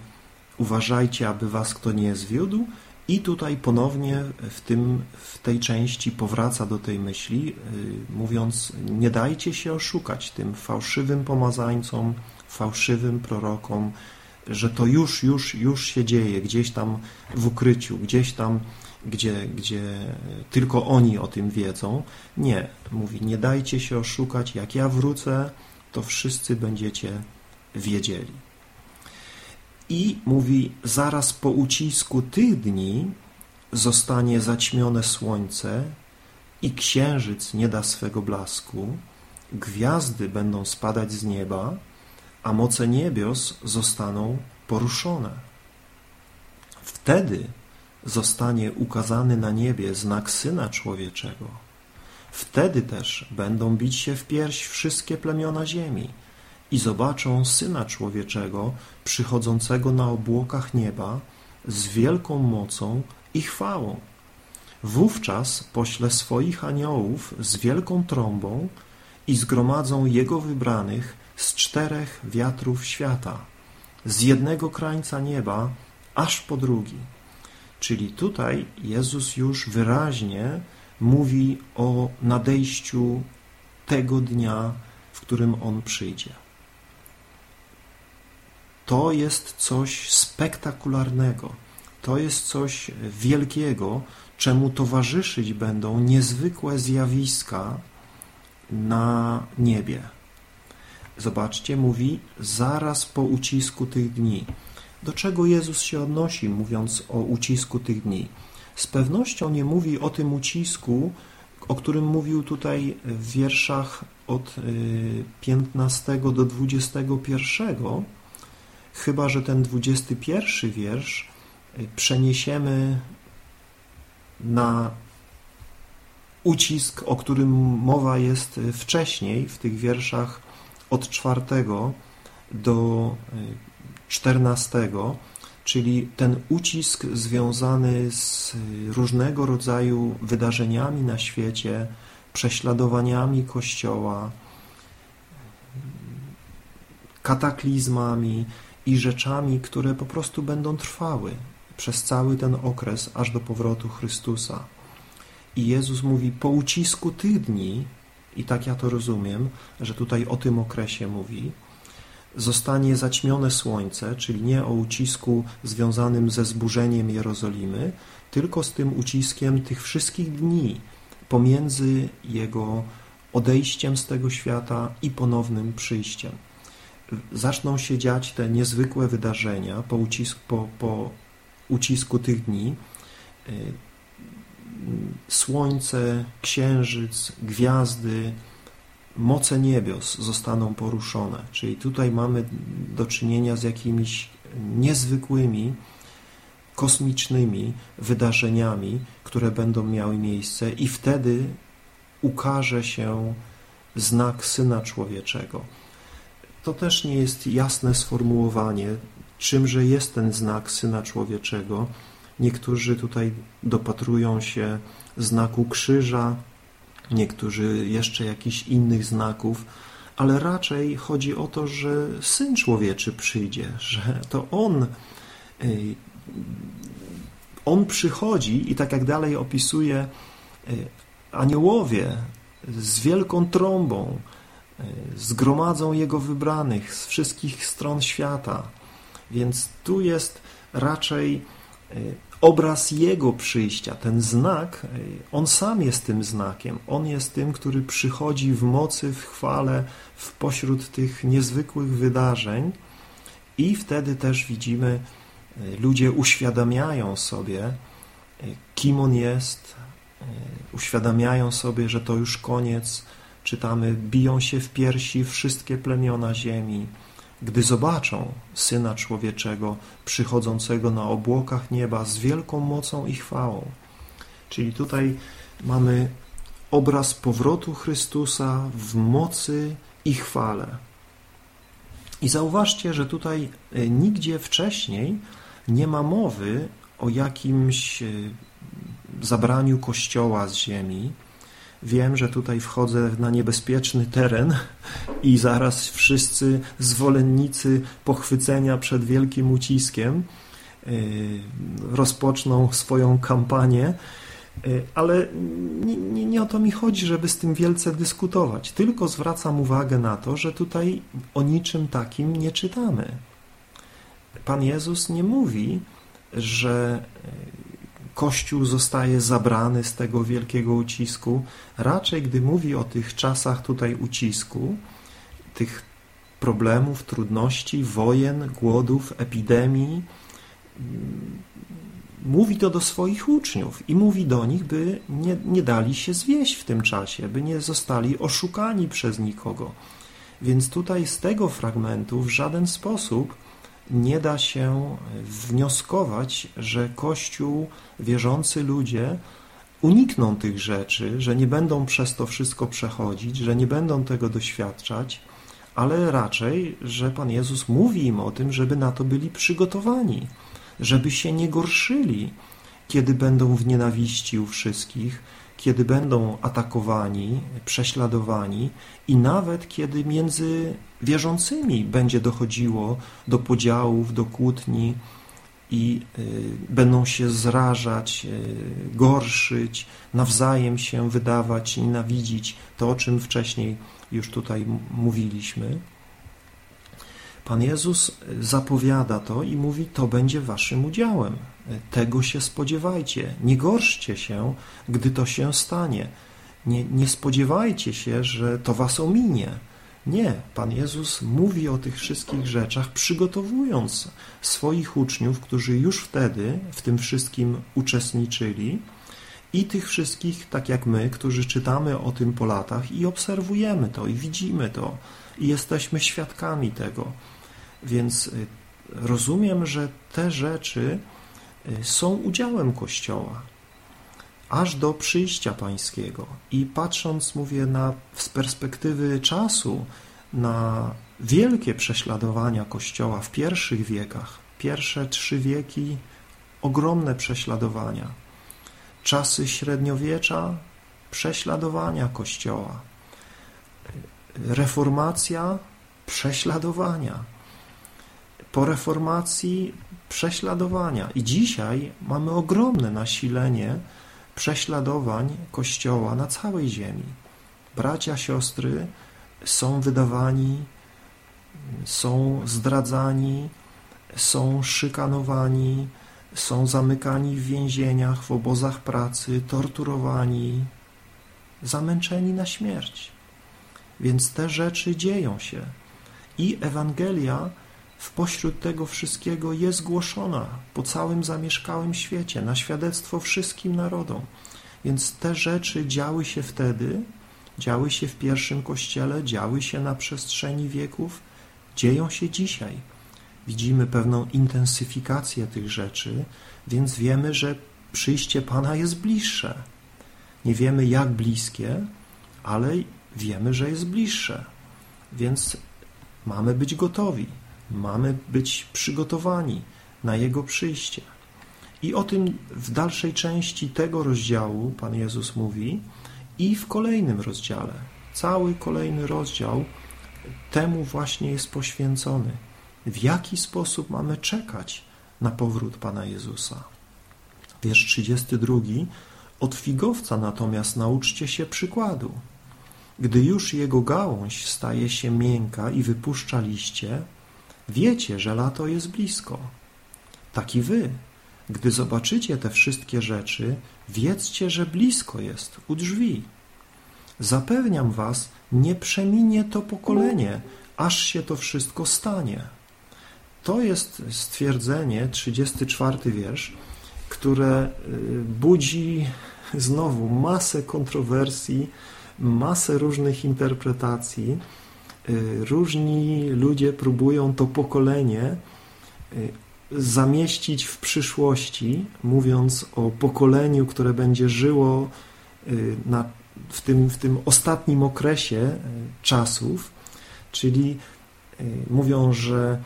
uważajcie, aby was kto nie zwiódł. I tutaj ponownie w, tym, w tej części powraca do tej myśli, yy, mówiąc, nie dajcie się oszukać tym fałszywym pomazańcom, fałszywym prorokom, że to już, już, już się dzieje gdzieś tam w ukryciu, gdzieś tam, gdzie, gdzie tylko oni o tym wiedzą. Nie, mówi, nie dajcie się oszukać, jak ja wrócę, to wszyscy będziecie wiedzieli. I mówi, zaraz po ucisku tych dni zostanie zaćmione słońce i księżyc nie da swego blasku, gwiazdy będą spadać z nieba, a moce niebios zostaną poruszone. Wtedy zostanie ukazany na niebie znak Syna Człowieczego. Wtedy też będą bić się w pierś wszystkie plemiona ziemi i zobaczą Syna Człowieczego przychodzącego na obłokach nieba z wielką mocą i chwałą. Wówczas pośle swoich aniołów z wielką trąbą i zgromadzą Jego wybranych z czterech wiatrów świata, z jednego krańca nieba aż po drugi. Czyli tutaj Jezus już wyraźnie mówi o nadejściu tego dnia, w którym On przyjdzie. To jest coś spektakularnego, to jest coś wielkiego, czemu towarzyszyć będą niezwykłe zjawiska na niebie. Zobaczcie, mówi zaraz po ucisku tych dni. Do czego Jezus się odnosi, mówiąc o ucisku tych dni? Z pewnością nie mówi o tym ucisku, o którym mówił tutaj w wierszach od 15 y, do 21, chyba że ten 21 wiersz y, przeniesiemy na ucisk, o którym mowa jest wcześniej w tych wierszach od czwartego do czternastego, czyli ten ucisk związany z różnego rodzaju wydarzeniami na świecie, prześladowaniami Kościoła, kataklizmami i rzeczami, które po prostu będą trwały przez cały ten okres, aż do powrotu Chrystusa. I Jezus mówi, po ucisku tych dni i tak ja to rozumiem, że tutaj o tym okresie mówi, zostanie zaćmione słońce, czyli nie o ucisku związanym ze zburzeniem Jerozolimy, tylko z tym uciskiem tych wszystkich dni pomiędzy Jego odejściem z tego świata i ponownym przyjściem. Zaczną się dziać te niezwykłe wydarzenia po, ucisk, po, po ucisku tych dni słońce, księżyc, gwiazdy, moce niebios zostaną poruszone. Czyli tutaj mamy do czynienia z jakimiś niezwykłymi, kosmicznymi wydarzeniami, które będą miały miejsce i wtedy ukaże się znak Syna Człowieczego. To też nie jest jasne sformułowanie, czymże jest ten znak Syna Człowieczego. Niektórzy tutaj dopatrują się znaku krzyża, niektórzy jeszcze jakichś innych znaków, ale raczej chodzi o to, że Syn Człowieczy przyjdzie, że to On on przychodzi i tak jak dalej opisuje aniołowie z wielką trąbą zgromadzą Jego wybranych z wszystkich stron świata. Więc tu jest raczej obraz Jego przyjścia, ten znak, On sam jest tym znakiem. On jest tym, który przychodzi w mocy, w chwale, w pośród tych niezwykłych wydarzeń i wtedy też widzimy, ludzie uświadamiają sobie, kim On jest, uświadamiają sobie, że to już koniec. Czytamy, biją się w piersi wszystkie plemiona ziemi, gdy zobaczą Syna Człowieczego przychodzącego na obłokach nieba z wielką mocą i chwałą. Czyli tutaj mamy obraz powrotu Chrystusa w mocy i chwale. I zauważcie, że tutaj e, nigdzie wcześniej nie ma mowy o jakimś e, zabraniu Kościoła z ziemi, Wiem, że tutaj wchodzę na niebezpieczny teren i zaraz wszyscy zwolennicy pochwycenia przed wielkim uciskiem yy, rozpoczną swoją kampanię, yy, ale nie, nie, nie, o to mi chodzi, żeby z tym wielce dyskutować. Tylko zwracam uwagę na to, że tutaj o niczym takim nie czytamy. Pan Jezus nie mówi, że Kościół zostaje zabrany z tego wielkiego ucisku. Raczej, gdy mówi o tych czasach tutaj ucisku, tych problemów, trudności, wojen, głodów, epidemii, mówi to do swoich uczniów i mówi do nich, by nie, nie dali się zwieść w tym czasie, by nie zostali oszukani przez nikogo. Więc tutaj z tego fragmentu w żaden sposób nie da się wnioskować, że Kościół, wierzący ludzie unikną tych rzeczy, że nie będą przez to wszystko przechodzić, że nie będą tego doświadczać, ale raczej, że Pan Jezus mówi im o tym, żeby na to byli przygotowani, żeby się nie gorszyli, kiedy będą w nienawiści u wszystkich, kiedy będą atakowani, prześladowani i nawet kiedy między wierzącymi będzie dochodziło do podziałów, do kłótni i y, będą się zrażać, y, gorszyć, nawzajem się wydawać, nienawidzić, to o czym wcześniej już tutaj mówiliśmy. Pan Jezus zapowiada to i mówi, to będzie waszym udziałem. Tego się spodziewajcie. Nie gorszcie się, gdy to się stanie. Nie, nie spodziewajcie się, że to was ominie. Nie, Pan Jezus mówi o tych wszystkich rzeczach, przygotowując swoich uczniów, którzy już wtedy w tym wszystkim uczestniczyli i tych wszystkich, tak jak my, którzy czytamy o tym po latach i obserwujemy to i widzimy to i jesteśmy świadkami tego. Więc y, rozumiem, że te rzeczy są udziałem Kościoła aż do przyjścia Pańskiego. I patrząc, mówię, na, z perspektywy czasu, na wielkie prześladowania Kościoła w pierwszych wiekach, pierwsze trzy wieki, ogromne prześladowania. Czasy średniowiecza, prześladowania Kościoła. Reformacja, prześladowania. Po reformacji, prześladowania. I dzisiaj mamy ogromne nasilenie prześladowań Kościoła na całej ziemi. Bracia, siostry są wydawani, są zdradzani, są szykanowani, są zamykani w więzieniach, w obozach pracy, torturowani, zamęczeni na śmierć. Więc te rzeczy dzieją się. I Ewangelia w pośród tego wszystkiego jest głoszona po całym zamieszkałym świecie, na świadectwo wszystkim narodom. Więc te rzeczy działy się wtedy, działy się w pierwszym kościele, działy się na przestrzeni wieków, dzieją się dzisiaj. Widzimy pewną intensyfikację tych rzeczy, więc wiemy, że przyjście Pana jest bliższe. Nie wiemy jak bliskie, ale wiemy, że jest bliższe. Więc mamy być gotowi, mamy być przygotowani na Jego przyjście. I o tym w dalszej części tego rozdziału Pan Jezus mówi i w kolejnym rozdziale. Cały kolejny rozdział temu właśnie jest poświęcony. W jaki sposób mamy czekać na powrót Pana Jezusa? Wiersz 32. Od figowca natomiast nauczcie się przykładu. Gdy już jego gałąź staje się miękka i wypuszcza liście, wiecie, że lato jest blisko. Tak i wy, gdy zobaczycie te wszystkie rzeczy, wiedzcie, że blisko jest, u drzwi. Zapewniam was, nie przeminie to pokolenie, aż się to wszystko stanie. To jest stwierdzenie, 34 wiersz, które y, budzi znowu masę kontrowersji, masę różnych interpretacji. Y, różni ludzie próbują to pokolenie y, zamieścić w przyszłości, mówiąc o pokoleniu, które będzie żyło na, w, tym, w tym ostatnim okresie czasów, czyli mówią, że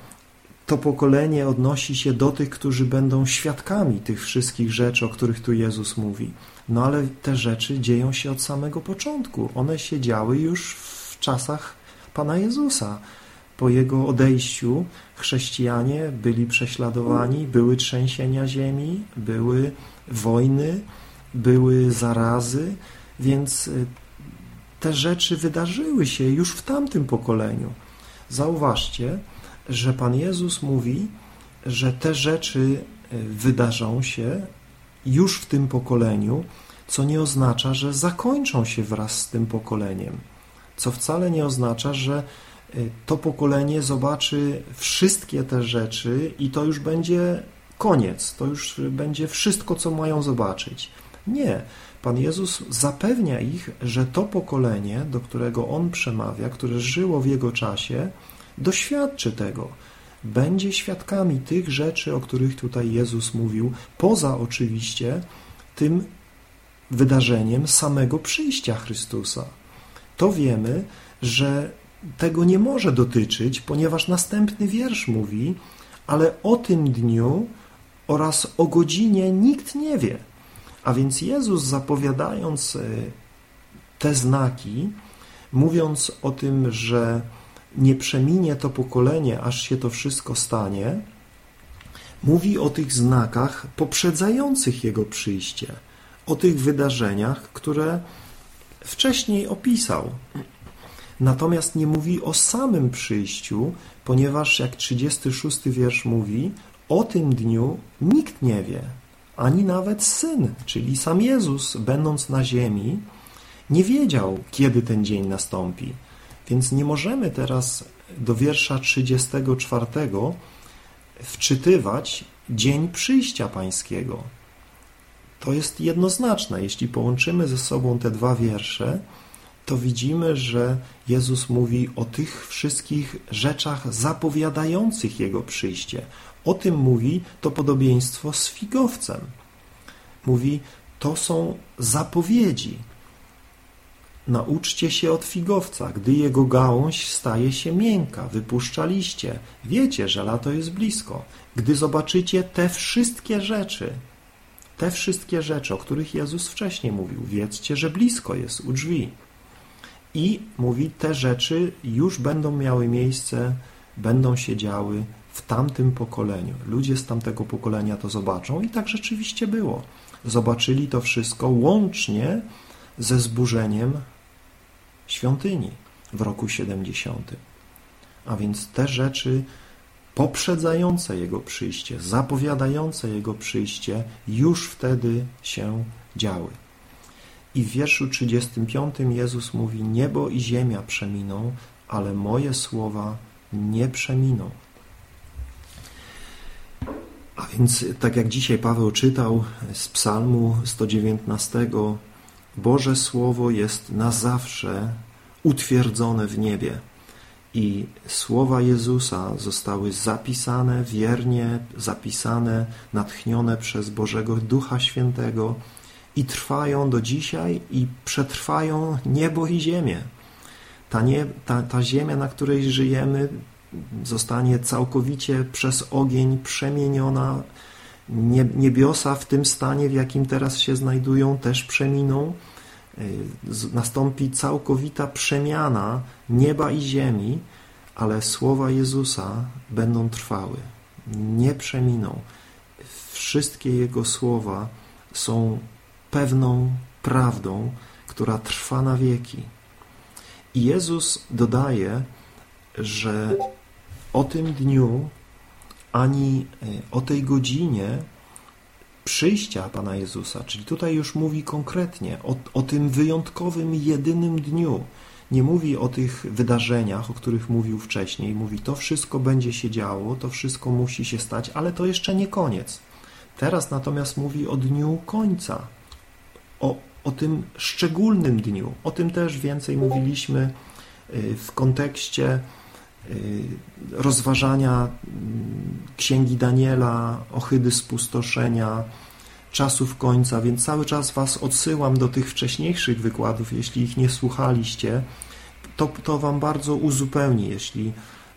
to pokolenie odnosi się do tych, którzy będą świadkami tych wszystkich rzeczy, o których tu Jezus mówi. No ale te rzeczy dzieją się od samego początku. One się działy już w czasach Pana Jezusa. Po Jego odejściu chrześcijanie byli prześladowani, były trzęsienia ziemi, były wojny, były zarazy, więc y, te rzeczy wydarzyły się już w tamtym pokoleniu. Zauważcie, że Pan Jezus mówi, że te rzeczy e, wydarzą się już w tym pokoleniu, co nie oznacza, że zakończą się wraz z tym pokoleniem, co wcale nie oznacza, że e, to pokolenie zobaczy wszystkie te rzeczy i to już będzie koniec, to już będzie wszystko, co mają zobaczyć. Nie. Pan Jezus zapewnia ich, że to pokolenie, do którego On przemawia, które żyło w Jego czasie, doświadczy tego. Będzie świadkami tych rzeczy, o których tutaj Jezus mówił, poza oczywiście tym wydarzeniem samego przyjścia Chrystusa. To wiemy, że tego nie może dotyczyć, ponieważ następny wiersz mówi, ale o tym dniu oraz o godzinie nikt nie wie. A więc Jezus zapowiadając e, te znaki, mówiąc o tym, że nie przeminie to pokolenie, aż się to wszystko stanie, mówi o tych znakach poprzedzających Jego przyjście, o tych wydarzeniach, które wcześniej opisał. Natomiast nie mówi o samym przyjściu, ponieważ jak 36 wiersz mówi, o tym dniu nikt nie wie, ani nawet Syn, czyli sam Jezus, będąc na ziemi, nie wiedział, kiedy ten dzień nastąpi. Więc nie możemy teraz do wiersza 34 wczytywać dzień przyjścia pańskiego. To jest jednoznaczne. Jeśli połączymy ze sobą te dwa wiersze, to widzimy, że Jezus mówi o tych wszystkich rzeczach zapowiadających Jego przyjście. O tym mówi to podobieństwo z figowcem. Mówi, to są zapowiedzi, Nauczcie się od figowca, gdy jego gałąź staje się miękka, wypuszcza liście. Wiecie, że lato jest blisko. Gdy zobaczycie te wszystkie rzeczy, te wszystkie rzeczy, o których Jezus wcześniej mówił, wiedzcie, że blisko jest u drzwi. I mówi, te rzeczy już będą miały miejsce, będą się działy w tamtym pokoleniu. Ludzie z tamtego pokolenia to zobaczą i tak rzeczywiście było. Zobaczyli to wszystko łącznie ze zburzeniem świątyni w roku 70. A więc te rzeczy poprzedzające Jego przyjście, zapowiadające Jego przyjście, już wtedy się działy. I w wierszu 35 Jezus mówi, niebo i ziemia przeminą, ale moje słowa nie przeminą. A więc, tak jak dzisiaj Paweł czytał z Psalmu 119, Boże Słowo jest na zawsze utwierdzone w niebie. I słowa Jezusa zostały zapisane wiernie, zapisane, natchnione przez Bożego Ducha Świętego i trwają do dzisiaj i przetrwają niebo i ziemię. Ta, nie, ta, ta ziemia, na której żyjemy, zostanie całkowicie przez ogień przemieniona. Niebiosa w tym stanie, w jakim teraz się znajdują, też przeminą. Y, nastąpi całkowita przemiana nieba i ziemi, ale słowa Jezusa będą trwały, nie przeminą. Wszystkie Jego słowa są pewną prawdą, która trwa na wieki. I Jezus dodaje, że o tym dniu ani e, o tej godzinie przyjścia Pana Jezusa, czyli tutaj już mówi konkretnie o, o tym wyjątkowym, jedynym dniu. Nie mówi o tych wydarzeniach, o których mówił wcześniej. Mówi, to wszystko będzie się działo, to wszystko musi się stać, ale to jeszcze nie koniec. Teraz natomiast mówi o dniu końca, o, o tym szczególnym dniu. O tym też więcej mówiliśmy e, w kontekście Y, rozważania mm, Księgi Daniela, ohydy spustoszenia, czasów końca, więc cały czas Was odsyłam do tych wcześniejszych wykładów, jeśli ich nie słuchaliście, to, to Wam bardzo uzupełni, jeśli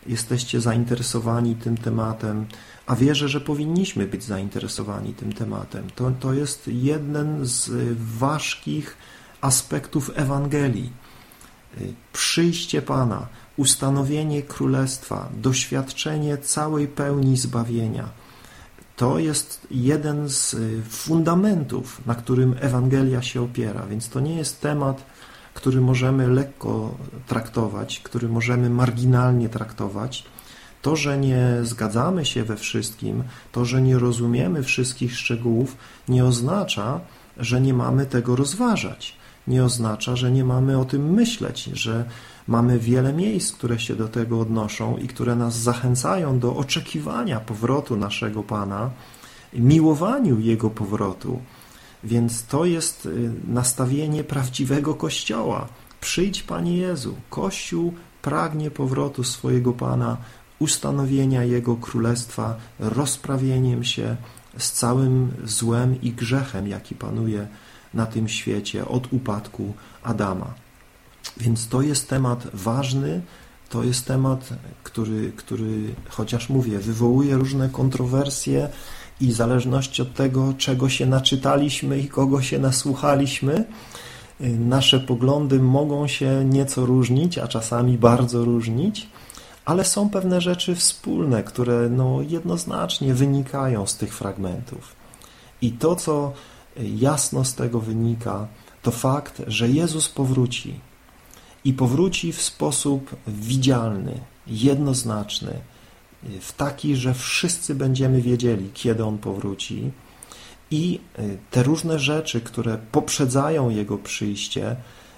jesteście zainteresowani tym tematem, a wierzę, że powinniśmy być zainteresowani tym tematem. To, to jest jeden z ważkich aspektów Ewangelii. Przyjście Pana, ustanowienie królestwa, doświadczenie całej pełni zbawienia. To jest jeden z y, fundamentów, na którym Ewangelia się opiera, więc to nie jest temat, który możemy lekko traktować, który możemy marginalnie traktować. To, że nie zgadzamy się we wszystkim, to, że nie rozumiemy wszystkich szczegółów, nie oznacza, że nie mamy tego rozważać. Nie oznacza, że nie mamy o tym myśleć, że Mamy wiele miejsc, które się do tego odnoszą i które nas zachęcają do oczekiwania powrotu naszego Pana, miłowaniu Jego powrotu. Więc to jest y, nastawienie prawdziwego Kościoła. Przyjdź, Panie Jezu. Kościół pragnie powrotu swojego Pana, ustanowienia Jego Królestwa, rozprawieniem się z całym złem i grzechem, jaki panuje na tym świecie od upadku Adama. Więc to jest temat ważny, to jest temat, który, który chociaż mówię, wywołuje różne kontrowersje i w zależności od tego, czego się naczytaliśmy i kogo się nasłuchaliśmy, nasze poglądy mogą się nieco różnić, a czasami bardzo różnić, ale są pewne rzeczy wspólne, które no, jednoznacznie wynikają z tych fragmentów. I to, co jasno z tego wynika, to fakt, że Jezus powróci i powróci w sposób widzialny, jednoznaczny, w taki, że wszyscy będziemy wiedzieli, kiedy On powróci i y, te różne rzeczy, które poprzedzają Jego przyjście,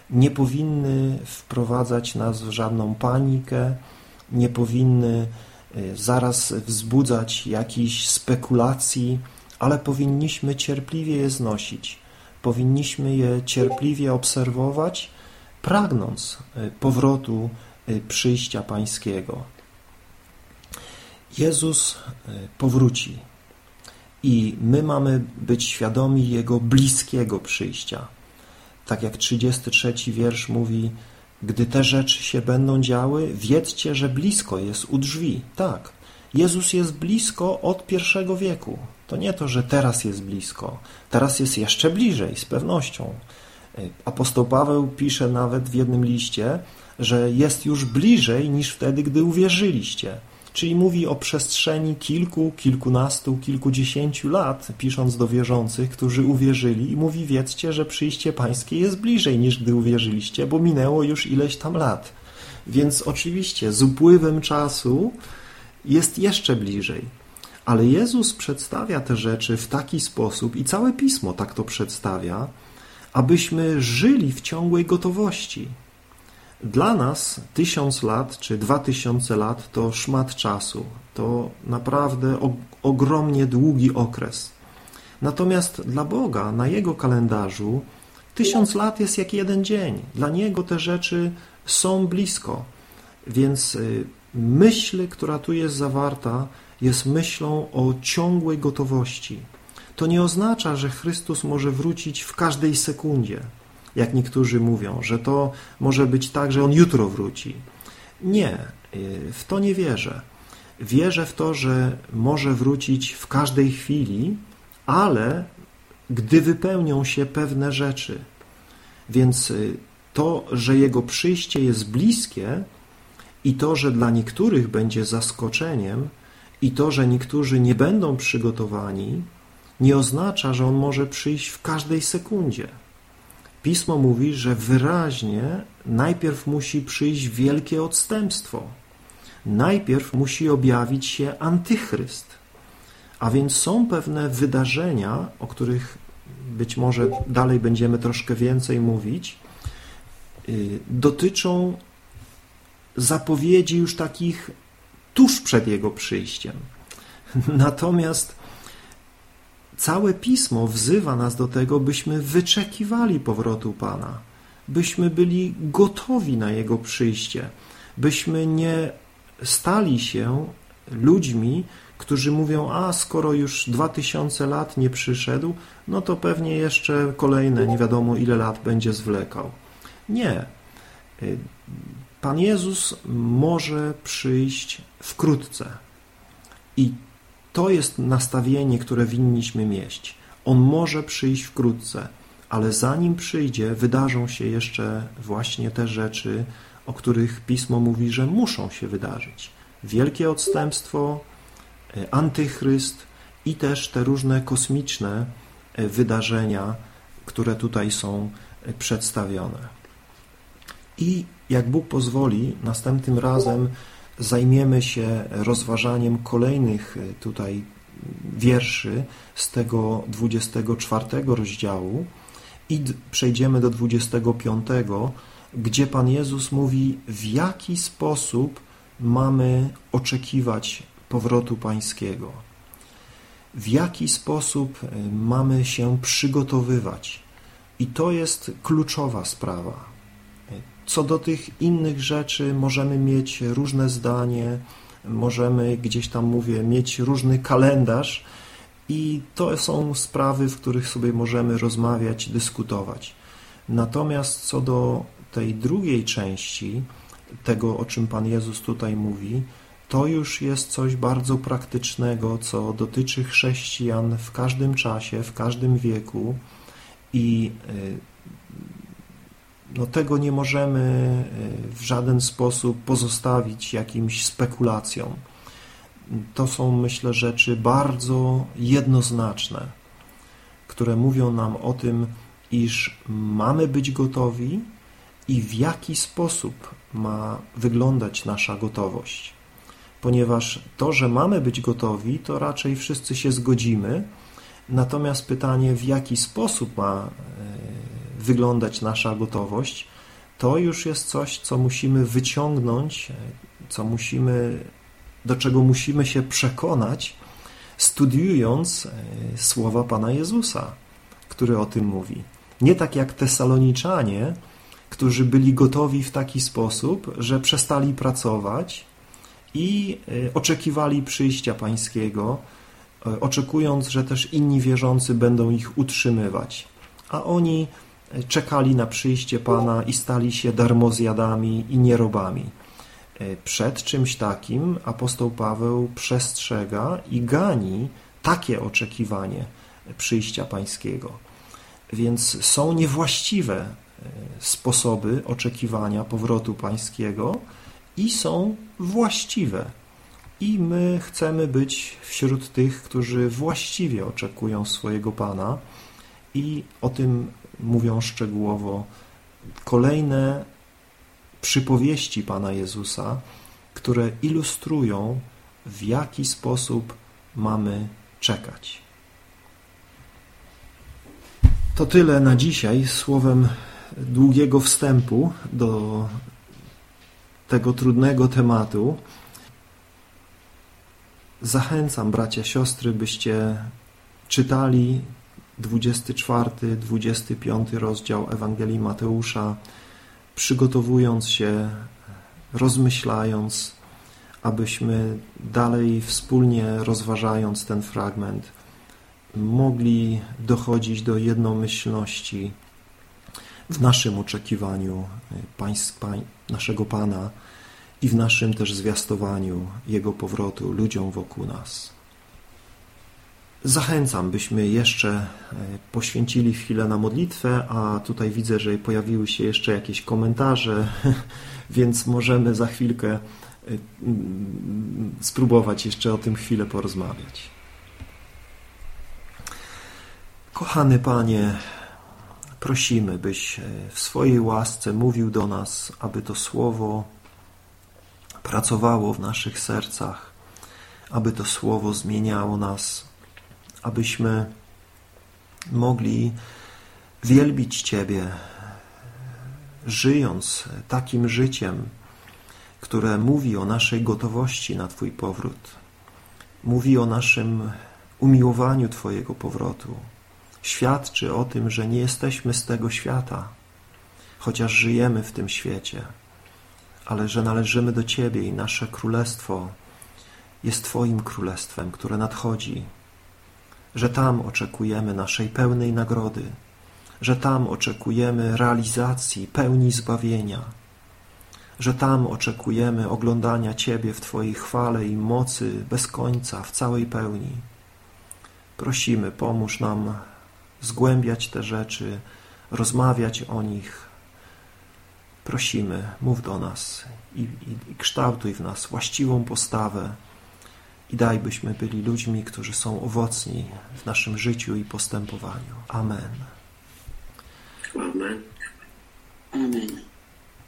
nie powinny wprowadzać nas w żadną panikę, nie powinny y, zaraz wzbudzać jakichś spekulacji, ale powinniśmy cierpliwie je znosić. Powinniśmy je cierpliwie obserwować pragnąc e, powrotu e, przyjścia Pańskiego. Jezus e, powróci i my mamy być świadomi Jego bliskiego przyjścia. Tak jak 33 wiersz mówi, gdy te rzeczy się będą działy, wiedzcie, że blisko jest u drzwi. Tak, Jezus jest blisko od pierwszego wieku. To nie to, że teraz jest blisko. Teraz jest jeszcze bliżej, z pewnością. Apostoł Paweł pisze nawet w jednym liście, że jest już bliżej niż wtedy, gdy uwierzyliście. Czyli mówi o przestrzeni kilku, kilkunastu, kilkudziesięciu lat, pisząc do wierzących, którzy uwierzyli i mówi, wiedzcie, że przyjście pańskie jest bliżej niż gdy uwierzyliście, bo minęło już ileś tam lat. Więc oczywiście z upływem czasu jest jeszcze bliżej. Ale Jezus przedstawia te rzeczy w taki sposób i całe Pismo tak to przedstawia, abyśmy żyli w ciągłej gotowości, Dla nas tysiąc lat czy dwa tysiące lat to szmat czasu. To naprawdę ogromnie długi okres. Natomiast dla Boga na Jego kalendarzu tysiąc lat jest jak jeden dzień. Dla Niego te rzeczy są blisko. Więc y, myśl, która tu jest zawarta, jest myślą o ciągłej gotowości. To nie oznacza, że Chrystus może wrócić w każdej sekundzie, jak niektórzy mówią, że to może być tak, że On jutro wróci. Nie, y, w to nie wierzę. Wierzę w to, że może wrócić w każdej chwili, ale gdy wypełnią się pewne rzeczy. Więc y, to, że Jego przyjście jest bliskie i to, że dla niektórych będzie zaskoczeniem i to, że niektórzy nie będą przygotowani, nie oznacza, że On może przyjść w każdej sekundzie. Pismo mówi, że wyraźnie najpierw musi przyjść wielkie odstępstwo. Najpierw musi objawić się antychryst. A więc są pewne wydarzenia, o których być może dalej będziemy troszkę więcej mówić, y, dotyczą zapowiedzi już takich tuż przed Jego przyjściem. Natomiast całe Pismo wzywa nas do tego, byśmy wyczekiwali powrotu Pana, byśmy byli gotowi na Jego przyjście, byśmy nie stali się ludźmi, którzy mówią, a skoro już dwa tysiące lat nie przyszedł, no to pewnie jeszcze kolejne nie wiadomo ile lat będzie zwlekał. Nie. Pan Jezus może przyjść wkrótce. I to jest nastawienie, które winniśmy mieć. On może przyjść wkrótce, ale zanim przyjdzie, wydarzą się jeszcze właśnie te rzeczy, o których Pismo mówi, że muszą się wydarzyć. Wielkie odstępstwo, e, antychryst i też te różne kosmiczne e, wydarzenia, które tutaj są e, przedstawione. I jak Bóg pozwoli, następnym razem zajmiemy się rozważaniem kolejnych tutaj wierszy z tego 24 rozdziału i przejdziemy do 25, gdzie Pan Jezus mówi, w jaki sposób mamy oczekiwać powrotu Pańskiego, w jaki sposób e, mamy się przygotowywać. I to jest kluczowa sprawa. Co do tych innych rzeczy możemy mieć różne zdanie, możemy gdzieś tam, mówię, mieć różny kalendarz i to są sprawy, w których sobie możemy rozmawiać, dyskutować. Natomiast co do tej drugiej części, tego o czym Pan Jezus tutaj mówi, to już jest coś bardzo praktycznego, co dotyczy chrześcijan w każdym czasie, w każdym wieku i y, no, tego nie możemy y, w żaden sposób pozostawić jakimś spekulacjom. To są, myślę, rzeczy bardzo jednoznaczne, które mówią nam o tym, iż mamy być gotowi i w jaki sposób ma wyglądać nasza gotowość. Ponieważ to, że mamy być gotowi, to raczej wszyscy się zgodzimy, natomiast pytanie, w jaki sposób ma e, wyglądać nasza gotowość, to już jest coś, co musimy wyciągnąć, e, co musimy, do czego musimy się przekonać, studiując e, słowa Pana Jezusa, który o tym mówi. Nie tak jak Tesaloniczanie, którzy byli gotowi w taki sposób, że przestali pracować i e, oczekiwali przyjścia Pańskiego, oczekując, że też inni wierzący będą ich utrzymywać. A oni czekali na przyjście Pana i stali się darmozjadami i nierobami. Przed czymś takim apostoł Paweł przestrzega i gani takie oczekiwanie przyjścia Pańskiego. Więc są niewłaściwe sposoby oczekiwania powrotu pańskiego i są właściwe. I my chcemy być wśród tych, którzy właściwie oczekują swojego Pana i o tym mówią szczegółowo kolejne przypowieści Pana Jezusa, które ilustrują, w jaki sposób mamy czekać. To tyle na dzisiaj. Słowem długiego wstępu do tego trudnego tematu. Zachęcam bracia, siostry, byście czytali 24, 25 rozdział Ewangelii Mateusza, przygotowując się, rozmyślając, abyśmy dalej wspólnie rozważając ten fragment, mogli dochodzić do jednomyślności w naszym oczekiwaniu pańska, naszego Pana i w naszym też zwiastowaniu Jego powrotu ludziom wokół nas. Zachęcam, byśmy jeszcze e, poświęcili chwilę na modlitwę, a tutaj widzę, że pojawiły się jeszcze jakieś komentarze, więc możemy za chwilkę e, spróbować jeszcze o tym chwilę porozmawiać. Kochany Panie, prosimy, byś e, w swojej łasce mówił do nas, aby to słowo pracowało w naszych sercach, aby to słowo zmieniało nas abyśmy mogli wielbić Ciebie, żyjąc takim życiem, które mówi o naszej gotowości na Twój powrót, mówi o naszym umiłowaniu Twojego powrotu, świadczy o tym, że nie jesteśmy z tego świata, chociaż żyjemy w tym świecie, ale że należymy do Ciebie i nasze królestwo jest Twoim królestwem, które nadchodzi że tam oczekujemy naszej pełnej nagrody, że tam oczekujemy realizacji pełni zbawienia, że tam oczekujemy oglądania Ciebie w Twojej chwale i mocy bez końca, w całej pełni. Prosimy, pomóż nam zgłębiać te rzeczy, rozmawiać o nich. Prosimy, mów do nas i, i, i kształtuj w nas właściwą postawę, i daj, byśmy byli ludźmi, którzy są owocni w naszym życiu i postępowaniu. Amen. Amen. Amen.